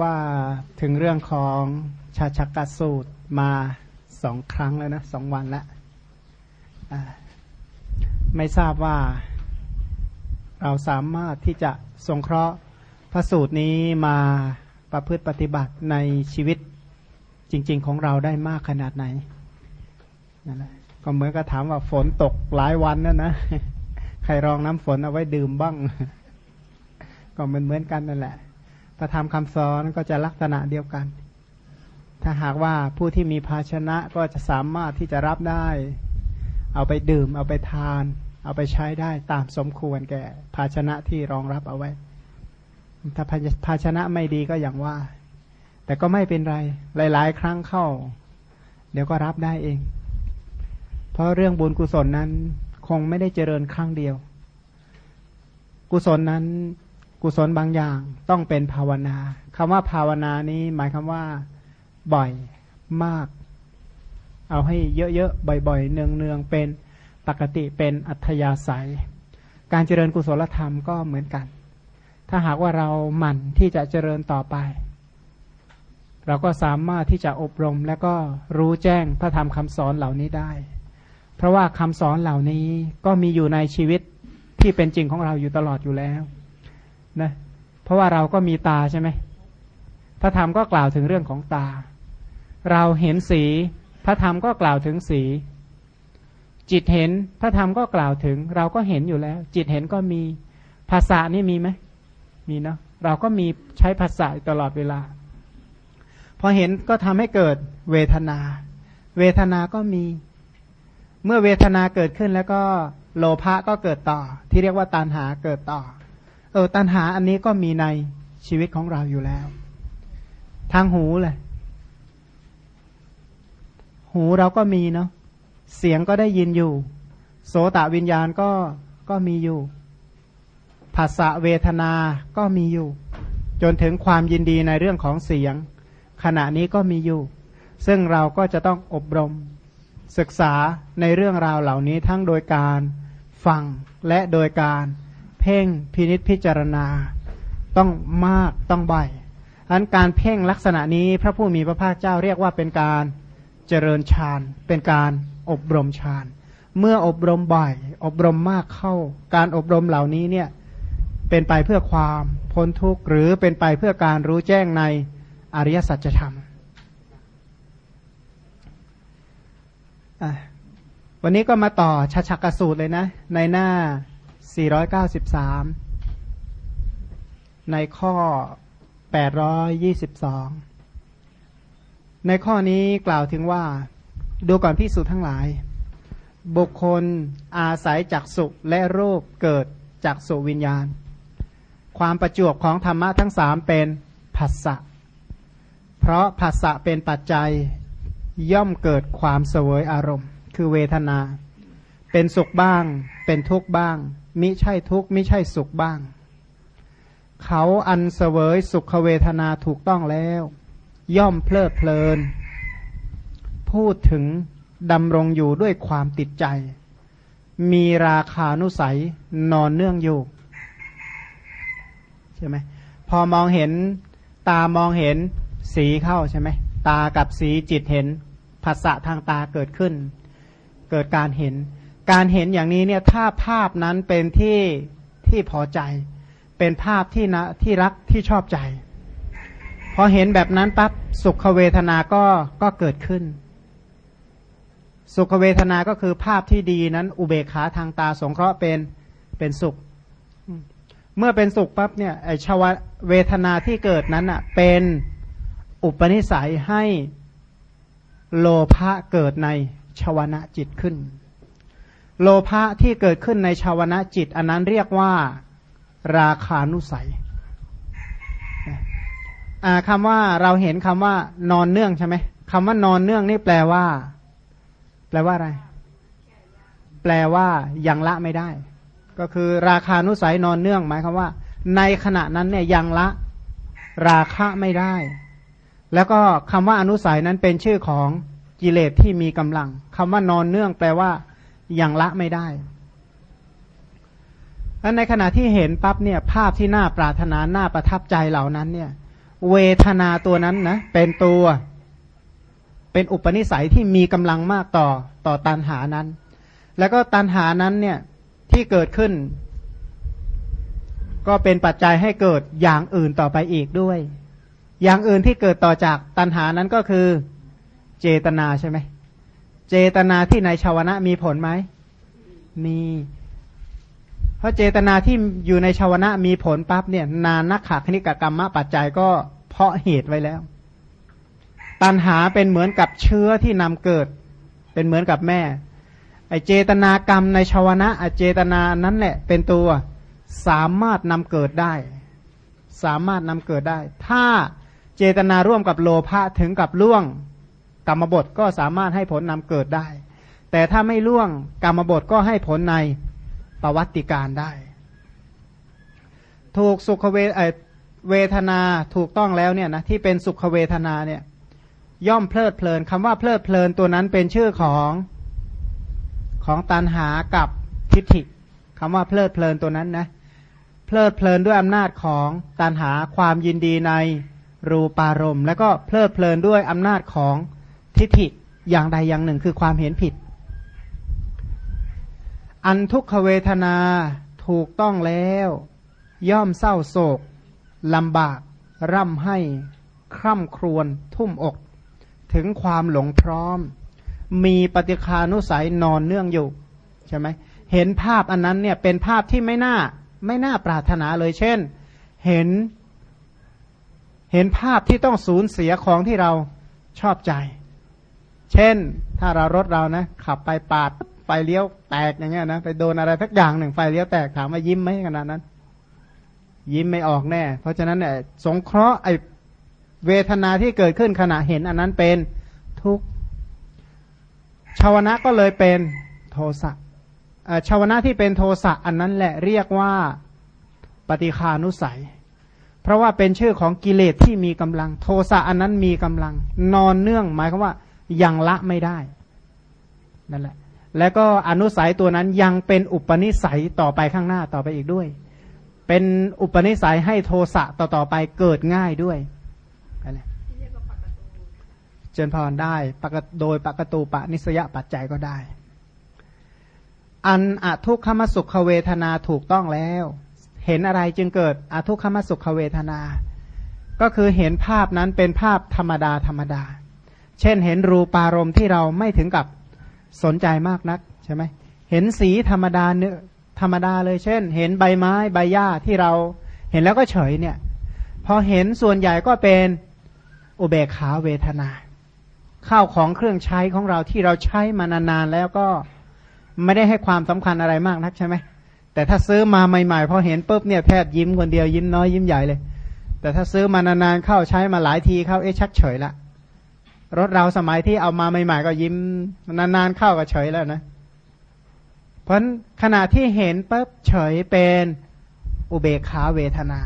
ว่าถึงเรื่องของชาชักกสูตรมาสองครั้งแล้วนะสองวันแล้วไม่ทราบว่าเราสามารถที่จะสงเคราะห์พระสูตรนี้มาประพฤติปฏิบัติในชีวิตจริง ๆ ของเราได้มากขนาดไหนนั่นแหละก็เหมือนกับถามว่าฝนตกหลายวันนั่นนะใครรองน้ำฝนเอาไว้ดื่มบ้าง ก็เหมือนเหมือนกันนั่นแหละ พระธรรมคำสอนก็จะลักษณะเดียวกัน ถ้าหากว่าผู้ที่มีภาชนะก็จะสามารถที่จะรับได้ เอาไปดื่ม เอาไปทาน เอาไปใช้ได้ตามสมควรแก่ภาชนะที่รองรับเอาไว้ ถ้าภาชนะไม่ดีก็อย่างว่า แต่ก็ไม่เป็นไร หลาย ๆ ครั้งเข้า เดี๋ยวก็รับได้เอง เพราะเรื่องบุญกุศลนั้นคงไม่ได้เจริญครั้งเดียว กุศลนั้น กุศลบางอย่างต้องเป็นภาวนาคำว่าภาวนานี้หมายคำว่า บ่อยมาก เอาให้เยอะๆบ่อยๆเนืองๆเป็นปกติเป็นอัธยาศัย การเจริญกุศลธรรมก็เหมือนกัน ถ้าหากว่าเราหมั่นที่จะเจริญต่อไป เราก็สามารถที่จะอบรมและก็รู้แจ้งพระธรรมคำสอนเหล่านี้ได้ เพราะว่าคำสอนเหล่านี้ก็มีอยู่ในชีวิตที่เป็นจริงของเราอยู่ตลอดอยู่แล้ว นะเพราะว่าเราก็มีตาใช่ไหมพระธรรมก็กล่าวถึงเรื่องของตา เราเห็นสี พระธรรมก็กล่าวถึงสี จิตเห็นพระธรรมก็กล่าวถึง เราก็เห็นอยู่แล้ว จิตเห็นก็มีภาษานี่มีไหมมีเนาะเราก็มีใช้ภาษาตลอดเวลา พอเห็นก็ทำให้เกิดเวทนา เวทนาก็มี เมื่อเวทนาเกิดขึ้นแล้วก็โลภะก็เกิดต่อ ที่เรียกว่าตันหาเกิดต่อ เออตัณหาอันนี้ก็มีในชีวิตของเราอยู่แล้ว ทางหูเลย หูเราก็มีเนาะเสียงก็ได้ยินอยู่ โสตวิญญาณก็ก็มีอยู่ภาษาเวทนาก็มีอยู่ จนถึงความยินดีในเรื่องของเสียง ขณะนี้ก็มีอยู่ ซึ่งเราก็จะต้องอบรม ศึกษาในเรื่องราวเหล่านี้ทั้งโดยการฟังและโดยการ พ่งพินิษพิจารณา ต้องมากต้องบ่อยอันการเพ่งลักษณะนี้พระผู้มีพระภาคเจ้าเรียกว่าเป็นการเจริญฌานเป็นการอบรมฌานเมื่ออบรมบ่อย อบรมมากเข้า การอบรมเหล่านี้เนี่ยเป็นไปเพื่อความพ้นทุกข์หรือเป็นไปเพื่อการรู้แจ้งในอริยสัจธรรมวันนี้ก็มาต่อชัชกสูตรเลยนะ ในหน้า 493 ในข้อ 822 ในข้อนี้กล่าวถึงว่า ดูก่อนพิสูจทั้งหลาย บุคคลอาศัยจักสุและรูปเกิดจากสุวิญญาณ ความประจวบของธรรมะทั้งสามเป็นผัสสะ เพราะผัสสะเป็นปัจจัยย่อมเกิดความเสวยอารมณ์ คือเวทนา เป็นสุขบ้าง เป็นทุกข์บ้าง มิใช่ทุกข์มิใช่สุขบ้าง เขาอันเสวยสุขเวทนาถูกต้องแล้ว ย่อมเพลิดเพลิน พูดถึงดำรงอยู่ด้วยความติดใจ มีราคานุสัยนอนเนื่องอยู่ใช่ไหมพอมองเห็นตามองเห็นสีเข้าใช่ไหมตากับสีจิตเห็นภาษะทางตาเกิดขึ้น เกิดการเห็น การเห็นอย่างนี้เนี่ยถ้าภาพนั้นเป็นที่ที่พอใจ เป็นภาพที่นะที่รักที่ชอบใจ พอเห็นแบบนั้นปั๊บสุขเวทนาก็ก็เกิดขึ้น สุขเวทนาก็คือภาพที่ดีนั้น อุเบกขาทางตาสงเคราะห์เป็นเป็นสุข เมื่อเป็นสุขปั๊บเนี่ยไอชาวเวทนาที่เกิดนั้นอะเป็นอุปนิสัยให้โลภะเกิดในชวนะจิตขึ้น โลภะที่เกิดขึ้นในชาวนะจิต อันนั้นเรียกว่าราคานุสัยคำว่าเราเห็นคำว่านอนเนื่องใช่ไหมคำว่านอนเนื่องนี่แปลว่า แปลว่าอะไร แปลว่ายังละไม่ได้ ก็คือราคานุสัยนอนเนื่องหมายความว่า ในขณะนั้นเนี่ยยังละ ราคะไม่ได้ แล้วก็คำว่าอนุสัยนั้นเป็นชื่อของกิเลสที่มีกำลังคำว่านอนเนื่อง แปลว่า ยังละไม่ได้แล้วในขณะที่เห็นปั๊บเนี่ยภาพที่น่าปรารถนาน่าประทับใจเหล่านั้นเนี่ย เวทนาตัวนั้นนะเป็นตัวเป็นอุปนิสัยที่มีกำลังมากต่อต่อตันหานั้น แล้วก็ตันหานั้นเนี่ยที่เกิดขึ้น ก็เป็นปัจจัยให้เกิดอย่างอื่นต่อไปอีกด้วย อย่างอื่นที่เกิดต่อจากตันหานั้นก็คือเจตนาใช่ไหมเจตนาที่ในชาวนะมีผลไหมมี เพราะเจตนาที่อยู่ในชาวนะมีผลปั๊บเนี่ย นานักขาคณิกกรรมปัจจัยก็เพาะเหตุไว้แล้ว ตันหาเป็นเหมือนกับเชื้อที่นำเกิด เป็นเหมือนกับแม่ ไอเจตนากรรมในชาวนะอเจตนานั้นแหละ เป็นตัวสามารถนำเกิดได้ สามารถนำเกิดได้ ถ้าเจตนาร่วมกับโลภะถึงกับล่วง กรรมบทก็สามารถให้ผลนำเกิดได้ แต่ถ้าไม่ล่วงกรรมบทก็ให้ผลในประวัติการได้ ถูกสุขเวเวทนาถูกต้องแล้วเนี่ยนะที่เป็นสุขเวทนาเนี่ยย่อมเพลิดเพลินคำว่าเพลิดเพลินตัวนั้นเป็นชื่อของของตันหากับทิฏฐิคำว่าเพลิดเพลินตัวนั้นนะเพลิดเพลินด้วยอำนาจของตันหาความยินดีในรูปารมณ์ แล้วก็เพลิดเพลินด้วยอำนาจของ ทิฏฐิอย่างใดอย่างหนึ่งคือความเห็นผิด อันทุกขเวทนาถูกต้องแล้ว ย่อมเศร้าโศกลำบาก ร่ำให้คร่ำครวญทุ่มอก ถึงความหลงพร้อม มีปฏิคานุสัยนอนเนื่องอยู่ใช่ไหมเห็นภาพอันนั้นเนี่ยเป็นภาพที่ไม่น่าไม่น่าปรารถนาเลยเช่น เห็น เห็นภาพที่ต้องสูญเสียของที่เราชอบใจ เช่นถ้าเรารถเรานะ ขับไปปาดไฟเลี้ยวแตกอย่างเงี้ยนะไปโดนอะไรสักอย่างหนึ่งไฟเลี้ยวแตกถามว่ายิ้มไหมขนาดนั้น ยิ้มไม่ออกแน่ เพราะฉะนั้นเนี่ยสงเคราะห์ไอเวทนาที่เกิดขึ้นขณะเห็นอันนั้นเป็นทุกข์ชาวนะก็เลยเป็นโทสะชาวนะที่เป็นโทสะอันนั้นแหละเรียกว่าปฏิคานุสัย เพราะว่าเป็นชื่อของกิเลสที่มีกำลัง โทสะอันนั้นมีกำลัง นอนเนื่องหมายความว่า ยังละไม่ได้นั่นแหละ แล้วก็อนุสัยตัวนั้นยังเป็นอุปนิสัยต่อไปข้างหน้าต่อไปอีกด้วย เป็นอุปนิสัยให้โทสะต่อต่อไปเกิดง่ายด้วยอะไรเจนพรได้ปกโดยปกตูปะนิสยปัจจัยก็ได้ อันอทุกขมสุขเวทนาถูกต้องแล้ว เห็นอะไรจึงเกิดอทุกขมสุขเวทนา ก็คือเห็นภาพนั้นเป็นภาพธรรมดาธรรมดา เช่นเห็นรูปารมณ์ที่เราไม่ถึงกับสนใจมากนักใช่ไหมเห็นสีธรรมดาเนื้อธรรมดาเลยเช่น เห็นใบไม้ใบหญ้าที่เราเห็นแล้วก็เฉยเนี่ยพอเห็นส่วนใหญ่ก็เป็นอุเบกขาเวทนา ข้าวของเครื่องใช้ของเราที่เราใช้มานานๆแล้วก็ไม่ได้ให้ความสำคัญอะไรมากนักใช่ไหมแต่ถ้าซื้อมาใหม่ๆพอเห็นปุ๊บเนี่ยแทบยิ้มคนเดียวยิ้มน้อยยิ้มใหญ่เลย แต่ถ้าซื้อมานานๆเข้าใช้มาหลายทีเข้าเอ๊ะชักเฉยละ รถเราสมัยที่เอามาใหม่ๆก็ยิ้มนานๆเข้าก็เฉยแล้วนะ เพราะขณะที่เห็นปุ๊บเฉยเป็นอุเบกขาเวทนา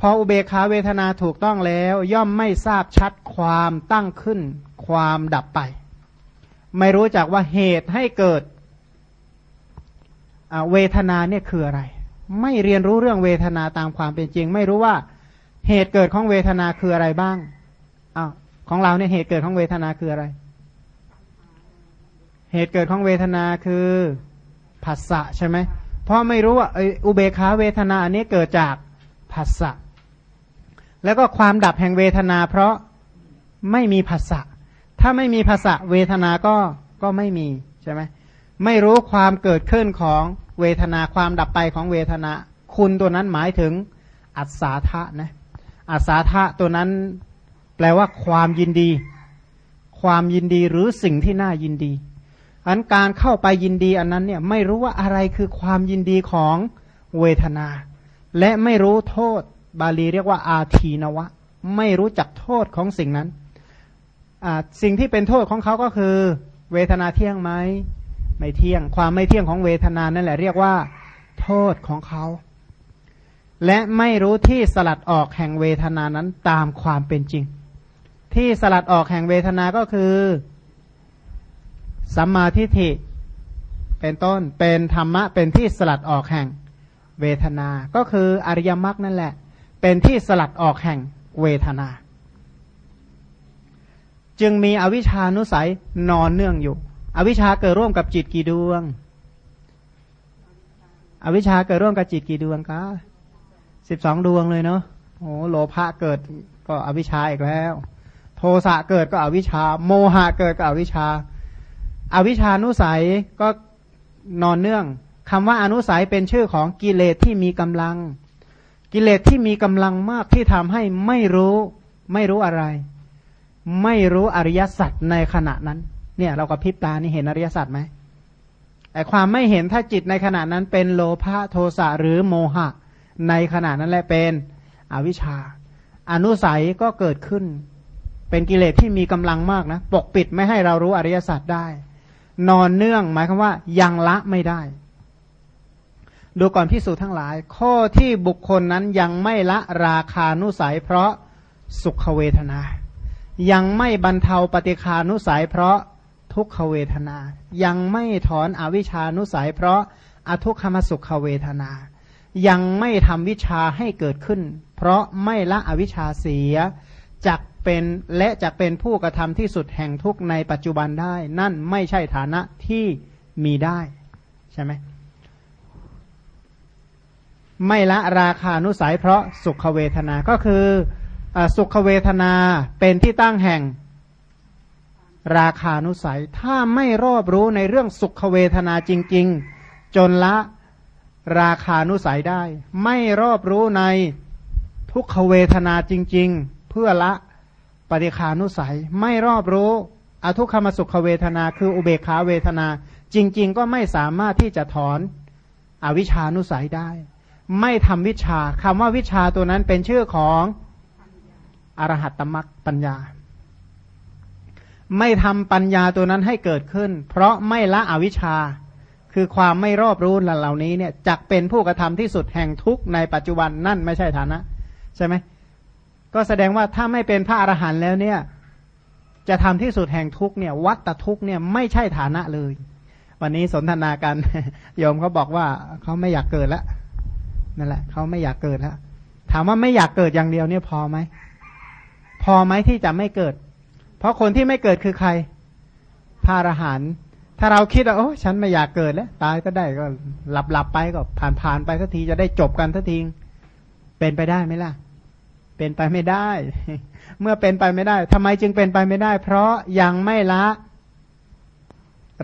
พออุเบกขาเวทนาถูกต้องแล้ว ย่อมไม่ทราบชัดความตั้งขึ้น ความดับไป ไม่รู้จักว่าเหตุให้เกิดเวทนาเนี่ยคืออะไร ไม่เรียนรู้เรื่องเวทนาตามความเป็นจริง ไม่รู้ว่าเหตุเกิดของเวทนาคืออะไรบ้าง ของเราเนี่ยเหตุเกิดของเวทนาคืออะไร เหตุเกิดของเวทนาคือผัสสะใช่ไหมเพราะไม่รู้ว่าอุเบคาเวทนาอันนี้เกิดจากผัสสะแล้วก็ความดับแห่งเวทนา เพราะไม่มีผัสสะถ้าไม่มีผัสสะเวทนาก็ก็ไม่มีใช่ไหมไม่รู้ความเกิดขึ้นของเวทนาความดับไปของเวทนา คุณตัวนั้นหมายถึงอัศาธะนะอัศาธะตัวนั้น ลว่าความยินดี ความยินดีหรือสิ่งที่น่ายินดี อันการเข้าไปยินดีอันนั้นเนี่ยไม่รู้ว่าอะไรคือความยินดีของเวทนา และไม่รู้โทษบาลีเรียกว่า อาทีนวะ ไม่รู้จักโทษของสิ่งนั้น สิ่งที่เป็นโทษของเขาก็คือ เวทนาเที่ยงไหมไม่เที่ยง ความไม่เที่ยงของเวทนานั่นแหละเรียกว่า โทษของเขา และไม่รู้ที่สลัดออกแห่งเวทนานั้นตามความเป็นจริง ที่สลัดออกแห่งเวทนาก็คือสัมมาทิฏฐิเป็นต้นเป็นธรรมะเป็นที่สลัดออกแห่งเวทนา ก็คืออริยมรรคนั่นแหละ เป็นที่สลัดออกแห่งเวทนา จึงมีอวิชานุสัยนอนเนื่องอยู่ อวิชาเกิดร่วมกับจิตกี่ดวง อวิชาเกิดร่วมกับจิตกี่ดวงคะสิบสองดวงเลยเนาะโอ้โลภะเกิดก็อวิชาอีกแล้ว ทสะเกิดก็อวิชชา โมหะเกิดก็อวิชชาอาวิชานุสัยก็นอนเนื่องคำว่าอนุสัยเป็นชื่อของกิเลสที่มีกำลัง กิเลสที่มีกำลังมากที่ทำให้ไม่รู้ไม่รู้อะไร ไม่รู้อริยสัจในขณะนั้น เนี่ยเราก็พิบตานี่เห็นอริยสัจไหมแต่ความไม่เห็นถ้าจิตในขณะนั้นเป็นโลภะโทสะหรือโมหะ ในขณะนั้นแหละเป็นอวิชชา อนุสัยก็เกิดขึ้น เป็นกิเลสที่มีกำลังมากนะ ปกปิดไม่ให้เรารู้อริยสัจได้ นอนเนื่องหมายความว่ายังละไม่ได้ ดูก่อนพิสูจน์ทั้งหลาย ข้อที่บุคคลนั้นยังไม่ละราคานุสัย เพราะสุขเวทนา ยังไม่บรรเทาปฏิคานุสัย เพราะทุกขเวทนา ยังไม่ถอนอวิชานุสัย เพราะอทุกขมสุขเวทนา ยังไม่ทำวิชาให้เกิดขึ้น เพราะไม่ละอวิชชาเสียจัก เป็นและจะเป็นผู้กระทำที่สุดแห่งทุกในปัจจุบันได้ นั่นไม่ใช่ฐานะที่มีได้ ใช่ไหมไม่ละราคานุสัยเพราะสุขเวทนา ก็คืออสุขเวทนาเป็นที่ตั้งแห่งราคานุสัย ถ้าไม่รอบรู้ในเรื่องสุขเวทนาจริง ๆ จนละราคานุสัยได้ ไม่รอบรู้ในทุกขเวทนาจริง ๆ เพื่อละ ปฏิคานุสัย ไม่รอบรู้อทุกขมสุขเวทนา คืออุเบกขาเวทนา จริง ๆ ก็ไม่สามารถที่จะถอนอวิชานุสัยได้ ไม่ทำวิชาคำว่าวิชาตัวนั้นเป็นชื่อของอรหัตตมักปัญญา ไม่ทำปัญญาตัวนั้นให้เกิดขึ้น เพราะไม่ละอวิชา คือความไม่รอบรู้เหล่านี้เนี่ยจักเป็นผู้กระทำที่สุดแห่งทุกในปัจจุบันนั่นไม่ใช่ฐานะ ใช่ไหม ก็แสดงว่าถ้าไม่เป็นพระอรหันต์แล้วเนี่ย จะทำที่สุดแห่งทุกเนี่ย วัตทุกเนี่ยไม่ใช่ฐานะเลย วันนี้สนทนากันโยมเขาบอกว่าเขาไม่อยากเกิดแล้วนั่นแหละเขาไม่อยากเกิดแล้วถามว่าไม่อยากเกิดอย่างเดียวเนี่ยพอไหมพอไหมที่จะไม่เกิด เพราะคนที่ไม่เกิดคือใครพระอรหันต์ถ้าเราคิดว่าโอ้ฉันไม่อยากเกิดแล้ว ตายก็ได้ก็หลับหลับไปก็ผ่านผ่านไปสักทีจะได้จบกันสักทีเป็นไปได้ไหมล่ะ เป็นไปไม่ได้ เมื่อเป็นไปไม่ได้ทำไมจึงเป็นไปไม่ได้ เพราะยังไม่ละ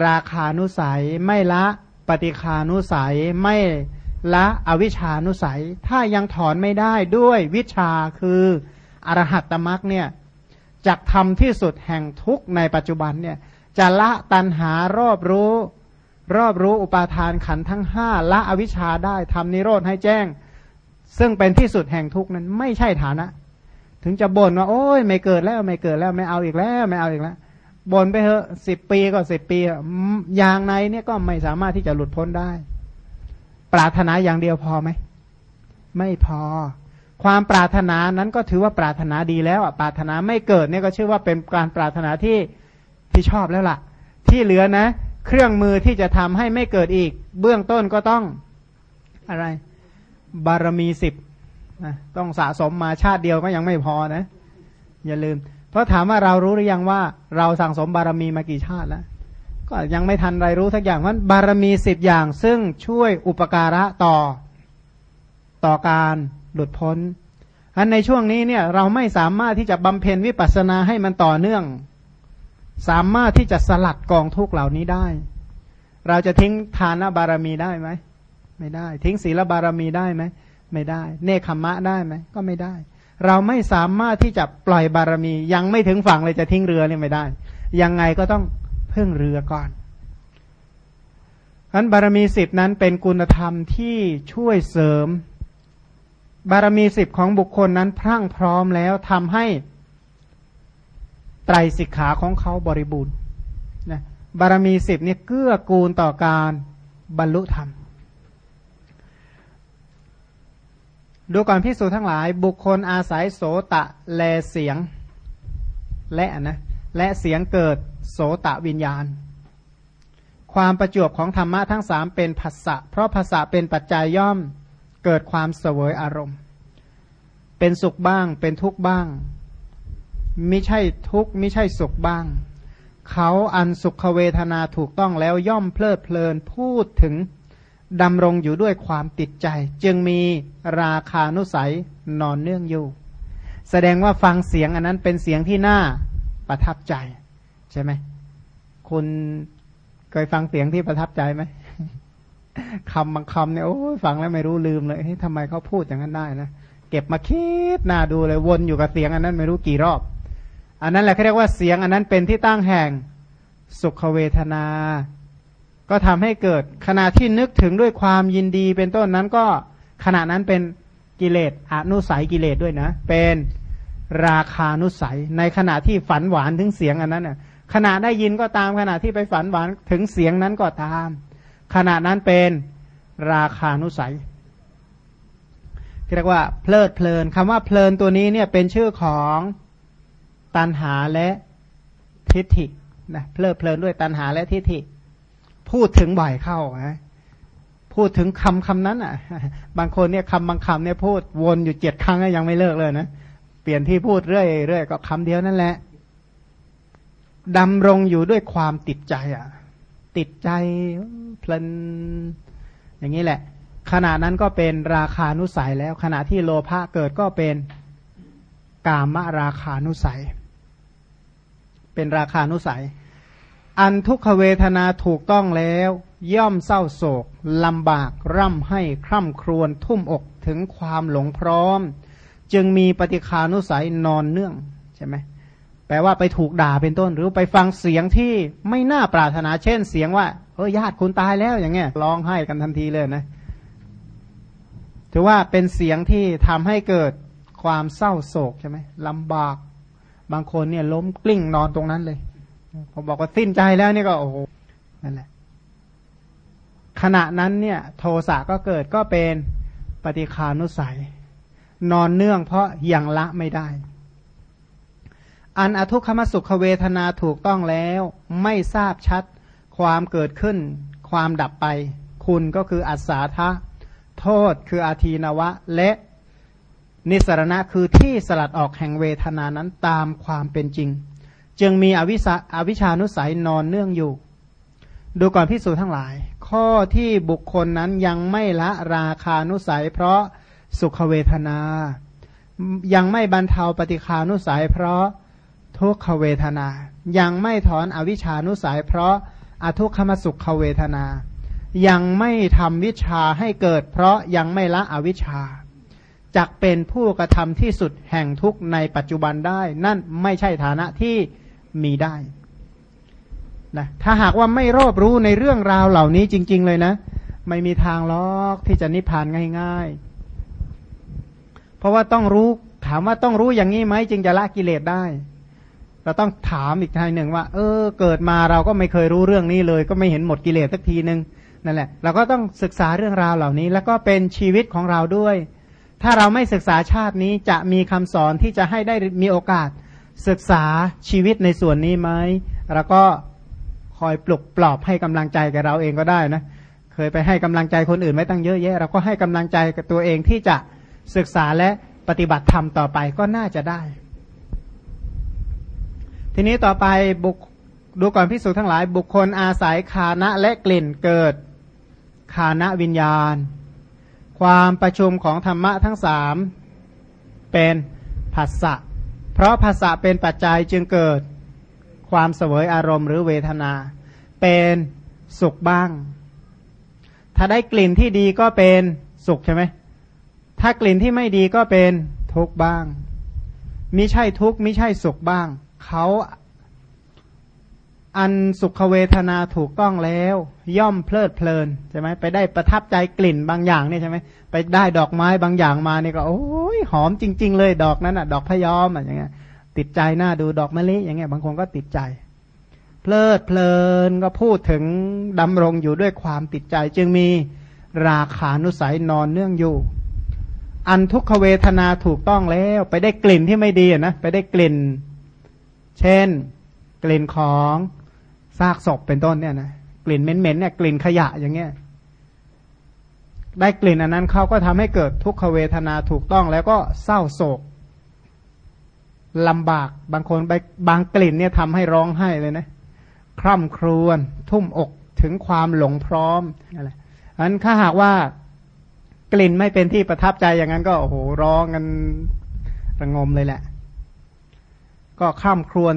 ราคานุสัย ไม่ละปฏิคานุสัย ไม่ละอวิชานุสัย ถ้ายังถอนไม่ได้ด้วยวิชาคืออรหัตตมรักเนี่ยจักทำที่สุดแห่งทุกในปัจจุบันเนี่ยจะละตันหารอบรู้ รอบรู้อุปาทานขันทั้งห้าละอวิชชาได้ทำนิโรธให้แจ้ง ซึ่งเป็นที่สุดแห่งทุกนั้นไม่ใช่ฐานะ ถึงจะบ่นว่า โอ้ยไม่เกิดแล้วไม่เกิดแล้วไม่เอาอีกแล้วไม่เอาอีกแล้วบ่นไปเถอะสิบปีก็สิบปีอย่างในเนี่ยก็ไม่สามารถที่จะหลุดพ้นได้ ปรารถนาอย่างเดียวพอไหมไม่พอ ความปรารถนานั้นก็ถือว่าปรารถนาดีแล้วอะปรารถนาไม่เกิดเนี่ยก็ชื่อว่าเป็นการปรารถนาที่ที่ชอบแล้วล่ะ ที่เหลือนะ เครื่องมือที่จะทำให้ไม่เกิดอีก เบื้องต้นก็ต้องอะไร บารมีสิบนะต้องสะสมมาชาติเดียวก็ยังไม่พอนะ อย่าลืม เพราะถามว่าเรารู้หรือยังว่าเราสั่งสมบารมีมากี่ชาติแล้ว ก็ยังไม่ทันไรรู้ทักอย่างว่าบารมีสิบอย่าง ซึ่งช่วยอุปการะต่อต่อการหลุดพ้นอันในช่วงนี้เนี่ยเราไม่สามารถที่จะบำเพ็ญวิปัสสนาให้มันต่อเนื่อง สามารถที่จะสลัดกองทุกเหล่านี้ได้ เราจะทิ้งทานบารมีได้ไหม ไม่ได้ ทิ้งศีลบารมีได้ไหมไม่ได้ เนคขมะได้ไหมก็ไม่ได้ เราไม่สามารถที่จะปล่อยบารมี ยังไม่ถึงฝั่งเลยจะทิ้งเรือเนี่ยไม่ได้ ยังไงก็ต้องเพึ่งเรือก่อนอันบารมีสิบนั้นเป็นคุณธรรมที่ช่วยเสริม บารมีสิบของบุคคลนั้นพรั่งพร้อมแล้วทำให้ไตรสิกขาของเขาบริบูรณ์นะบารมีสิบเนี่ยเกื้อกูลต่อการบรรลุธรรม ดูก่อนพิสูจทั้งหลาย บุคคลอาศัยโสตะแลเสียง และนะและเสียงเกิดโสตะวิญญาณ ความประจวบของธรรมะทั้งสามเป็นภาษะเพราะภาษะเป็นปัจจัยย่อมเกิดความเสวยอารมณ์ เป็นสุขบ้าง เป็นทุกข์บ้างไม่ใช่ทุกข์ไม่ใช่สุขบ้าง เขาอันสุขเวทนาถูกต้องแล้วย่อมเพลิดเพลินพูดถึง ดำรงอยู่ด้วยความติดใจ จึงมีราคานุสัยนอนเนื่องอยู่ แสดงว่าฟังเสียงอันนั้นเป็นเสียงที่น่าประทับใจ ใช่ไหมคุณเคยฟังเสียงที่ประทับใจไหมคำบางคำเนี่ยโอ้ฟังแล้วไม่รู้ลืมเลยทำไมเขาพูดอย่างนั้นได้นะเก็บมาคิดน่าดูเลยวนอยู่กับเสียงอันนั้นไม่รู้กี่รอบ อันนั้นแหละเขาเรียกว่าเสียงอันนั้นเป็นที่ตั้งแห่งสุขเวทนา ก็ทำให้เกิดขณะที่นึกถึงด้วยความยินดีเป็นต้นนั้นก็ขณะนั้นเป็นกิเลสอนุสัยกิเลสด้วยนะ เป็นราคานุสัย ในขณะที่ฝันหวานถึงเสียงอันนั้นน่ะขณะได้ยินก็ตามขณะที่ไปฝันหวานถึงเสียงนั้นก็ตาม ขณะนั้นเป็นราคานุสัยเรียกว่าเพลิดเพลินคำว่าเพลินตัวนี้เนี่ยเป็นชื่อของตันหาและทิฏฐินะเพลิดเพลินด้วยตันหาและทิฏฐิ พูดถึงบ่อยเข้านะพูดถึงคำคำนั้นอะ บางคนเนี่ยคำบางคำเนี่ยพูดวนอยู่เจ็ดครั้งยังไม่เลิกเลยนะเปลี่ยนที่พูดเรื่อยเรื่อยก็คำเดียวนั่นแหละดำรงอยู่ด้วยความติดใจอะ ติดใจเพลินอย่างนี้แหละ ขณะนั้นก็เป็นราคานุสัยแล้ว ขณะที่โลภะเกิดก็เป็นกามราคานุสัย เป็นราคานุสัย อันทุกขเวทนาถูกต้องแล้ว ย่อมเศร้าโศกลำบากร่ำให้คร่ำครวญทุ่มอกถึงความหลงพร้อม จึงมีปฏิคานุสัยนอนเนื่องใช่ไหมแปลว่าไปถูกด่าเป็นต้น หรือไปฟังเสียงที่ไม่น่าปรารถนาเช่นเสียงว่าเออญาติคุณตายแล้วอย่างเงี้ยร้องไห้กันทันทีเลยนะถือว่าเป็นเสียงที่ทำให้เกิดความเศร้าโศกใช่ไหมลำบาก บางคนเนี่ยล้มกลิ้งนอนตรงนั้นเลย ผมบอกว่าสิ้นใจแล้วนี่ก็โอ้โหนั่นแหละขณะนั้นเนี่ย โทสะก็เกิดก็เป็นปฏิคานุสัย นอนเนื่องเพราะยังละไม่ได้ อันอทุกขมสุขเวทนาถูกต้องแล้ว ไม่ทราบชัดความเกิดขึ้น ความดับไป คุณก็คืออัศาทะ โทษคืออาทีนวะ และนิสรณะคือที่สลัดออกแห่งเวทนานั้นตามความเป็นจริง จึงมีอวิชาอวิชานุสัยนอนเนื่องอยู่ ดูก่อนพิสูจทั้งหลาย ข้อที่บุคคลนั้นยังไม่ละราคานุสัย เพราะสุขเวทนา ยังไม่บรรเทาปฏิคานุสัย เพราะทุกขเวทนา ยังไม่ถอนอวิชานุสัย เพราะอทุกขมสุขเวทนา ยังไม่ทำวิชาให้เกิด เพราะยังไม่ละอวิชชาจักเป็นผู้กระทำที่สุดแห่งทุกในปัจจุบันได้ นั่นไม่ใช่ฐานะที่ มีได้นะถ้าหากว่าไม่รอบรู้ในเรื่องราวเหล่านี้จริง ๆ เลยนะ ไม่มีทางล็อกที่จะนิพพานง่าย ๆ เพราะว่าต้องรู้ถามว่าต้องรู้อย่างนี้ไหมจึงจะละกิเลสได้ เราต้องถามอีกทีหนึ่งว่า เออ เกิดมาเราก็ไม่เคยรู้เรื่องนี้เลย ก็ไม่เห็นหมดกิเลสสักทีหนึ่งนั่นแหละ เราก็ต้องศึกษาเรื่องราวเหล่านี้ แล้วก็เป็นชีวิตของเราด้วย ถ้าเราไม่ศึกษาชาตินี้จะมีคำสอนที่จะให้ได้มีโอกาส ศึกษาชีวิตในส่วนนี้ไหมแล้วก็คอยปลุกปลอบให้กำลังใจกับเราเองก็ได้นะ เคยไปให้กำลังใจคนอื่นไม่ตั้งเยอะแยะ เราก็ให้กำลังใจกับตัวเองที่จะศึกษาและปฏิบัติธรรมต่อไปก็น่าจะได้ ทีนี้ต่อไปบุคดูก่อนพิสูจทั้งหลาย บุคคลอาศัยคานะและกลิ่นเกิดคานะวิญญาณ ความประชุมของธรรมะทั้งสามเป็นผัสสะ เพราะภาษาเป็นปัจจัยจึงเกิดความเสวยอารมณ์หรือเวทนา เป็นสุขบ้าง ถ้าได้กลิ่นที่ดีก็เป็นสุขใช่ไหมถ้ากลิ่นที่ไม่ดีก็เป็นทุกข์บ้างมิใช่ทุกข์มิใช่สุขบ้าง เขา อันสุขเวทนาถูกต้องแล้ว ย่อมเพลิดเพลินใช่ไหมไปได้ประทับใจกลิ่นบางอย่างเนี่ยใช่ไหมไปได้ดอกไม้บางอย่างมาเนี่ก็โอ้ยหอมจริง ๆ เลยดอกนั้นอะ ดอกพยอมอะอย่างเงี้ย ติดใจหน้าดูดอกมะลิอย่างเงี้ยบางคนก็ติดใจ เพลิดเพลินก็พูดถึงดำรงอยู่ด้วยความติดใจ จึงมีราขานุสัยนอนเนื่องอยู่ อันทุกขเวทนาถูกต้องแล้ว ไปได้กลิ่นที่ไม่ดีนะไปได้กลิ่น เช่น กลิ่นของ ซากศพเป็นต้นเนี่ยนะกลิ่นเหม็นๆเนี่ยกลิ่นขยะอย่างเงี้ยได้กลิ่นอันนั้นเขาก็ทำให้เกิดทุกขเวทนาถูกต้องแล้วก็เศร้าโศกลำบากบางคนไปบางกลิ่นเนี่ยทำให้ร้องไห้เลยนะ คร่ำครวญทุ่มอกถึงความหลงพร้อมอะไรอันถ้าหากว่ากลิ่นไม่เป็นที่ประทับใจอย่างนั้นก็โอ้โหร้องกันระงมเลยแหละ ก็ข้ามครวน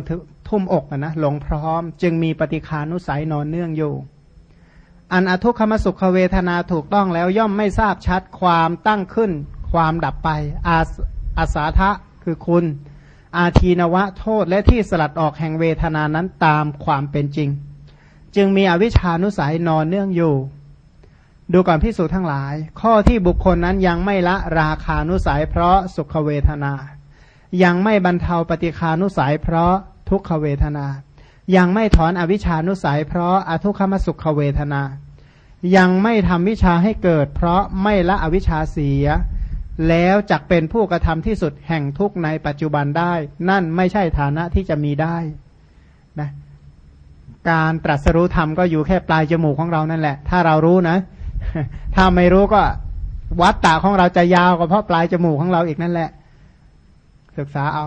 ทุ่มอกนะหลงพร้อม จึงมีปฏิคานุสัยนอนเนื่องอยู่ อันอทุกขมสุขเวทนาถูกต้องแล้วย่อมไม่ทราบชัดความตั้งขึ้น ความดับไป อาอาสาทะคือคุณ อาทีนวะโทษและที่สลัดออกแห่งเวทนานั้นตามความเป็นจริง จึงมีอวิชานุสัยนอนเนื่องอยู่ดูก่อนพิสูจทั้งหลาย ข้อที่บุคคลนั้นยังไม่ละราคานุสัยเพราะสุขเวทนา ยังไม่บรรเทาปฏิคานุสัยเพราะ ทุกขเวทนา ยังไม่ถอนอวิชานุสัย เพราะอทุกขมสุขเวทนา ยังไม่ทำวิชาให้เกิด เพราะไม่ละอวิชาเสีย แล้วจักเป็นผู้กระทำที่สุดแห่งทุกในปัจจุบันได้ นั่นไม่ใช่ฐานะที่จะมีได้นะการตรัสรู้ธรรมก็อยู่แค่ปลายจมูกของเรานั่นแหละ ถ้าเรารู้นะ ถ้าไม่รู้ก็วัดตาของเราจะยาวกว่าเพราะปลายจมูกของเราอีกนั่นแหละ ศึกษาเอา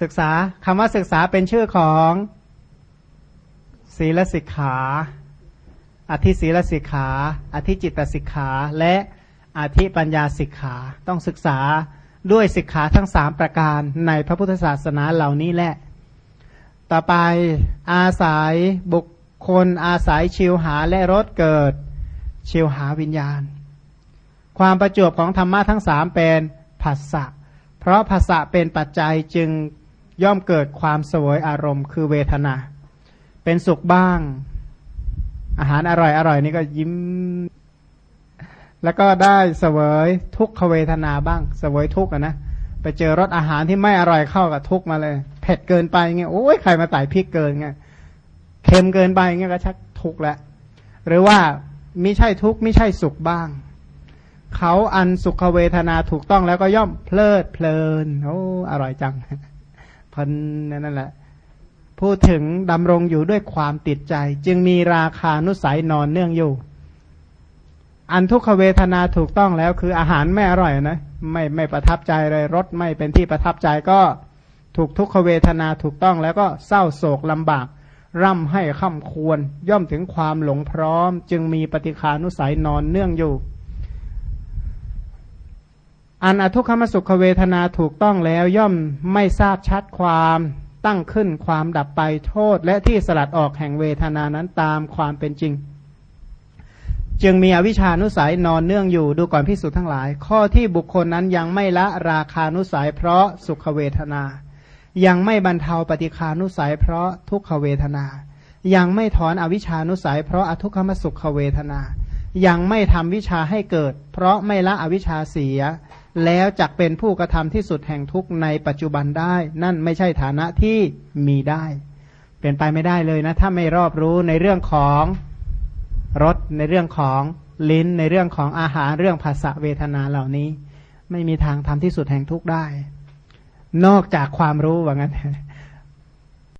ศึกษาคำว่าศึกษาเป็นชื่อของศีลสิกขา อธิศีลสิกขา อธิจิตสิกขา และอธิปัญญาสิกขา ต้องศึกษาด้วยสิกขาทั้งสามประการในพระพุทธศาสนาเหล่านี้แหละ ต่อไปอาศัยบุคคนอาศัยชิวหาและรสเกิดชิวหาวิญญาณ ความประจวบของธรรมะทั้งสามเป็นผัสสะ เพราะผัสสะเป็นปัจจัยจึง ย่อมเกิดความสวยอารมณ์คือเวทนา เป็นสุขบ้าง อาหารอร่อยอร่อยนี่ก็ยิ้ม แล้วก็ได้เสวยทุกขเวทนาบ้าง เสวยทุกนะไปเจอรสอาหารที่ไม่อร่อยเข้ากับทุกมาเลย เผ็ดเกินไปเงี้ยโอ้ยใครมาไต่พริกเกินเงี้ยเค็มเกินไปเงี้ยก็ชักทุกข์แล้วหรือว่ามิใช่ทุกข์ไม่ใช่สุขบ้างเขาอันสุขเวทนาถูกต้องแล้วก็ย่อมเพลิดเพลินโอ้อร่อยจัง พันนั่นแหละ พูดถึงดำรงอยู่ด้วยความติดใจ จึงมีราคานุสัยนอนเนื่องอยู่ อันทุกขเวทนาถูกต้องแล้ว คืออาหารไม่อร่อยนะไม่ไม่ประทับใจเลยรสไม่เป็นที่ประทับใจก็ถูกทุกขเวทนาถูกต้องแล้วก็เศร้าโศกลำบาก ร่ำให้ค่ำควร ย่อมถึงความหลงพร้อม จึงมีปฏิคานุสัยนอนเนื่องอยู่ อันอทุกขมสุขเวทนาถูกต้องแล้วย่อมไม่ทราบชัดความตั้งขึ้นความดับไปโทษ และที่สลัดออกแห่งเวทนานั้นตามความเป็นจริง จึงมีอวิชานุสัยนอนเนื่องอยู่ดูก่อนพิสูจน์ทั้งหลาย ข้อที่บุคคลนั้นยังไม่ละราคานุสัยเพราะสุขเวทนา ยังไม่บรรเทาปฏิคานุสัยเพราะทุกขเวทนา ยังไม่ถอนอวิชานุสัยเพราะอทุกขมสุขเวทนา ยังไม่ทำวิชาให้เกิด เพราะไม่ละอวิชาเสีย แล้วจักเป็นผู้กระทำที่สุดแห่งทุกในปัจจุบันได้ นั่นไม่ใช่ฐานะที่มีได้ เป็นไปไม่ได้เลยนะ ถ้าไม่รอบรู้ในเรื่องของรสในเรื่องของลิ้นในเรื่องของอาหารเรื่องภาษาเวทนาเหล่านี้ ไม่มีทางทำที่สุดแห่งทุกได้ นอกจากความรู้ว่างั้น